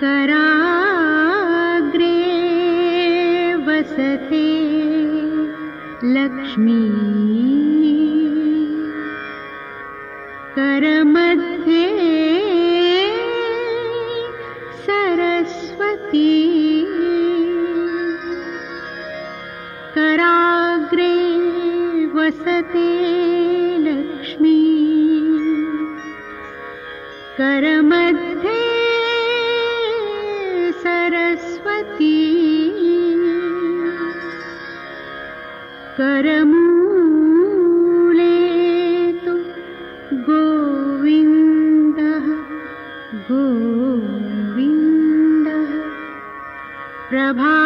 कराग्रे वसते लक्ष्मी। करमध्ये सरस्वती। कराग्रे वसते लक्ष्मी। करमध्ये करमूले तु गोविन्दः गोविन्दः। प्रभा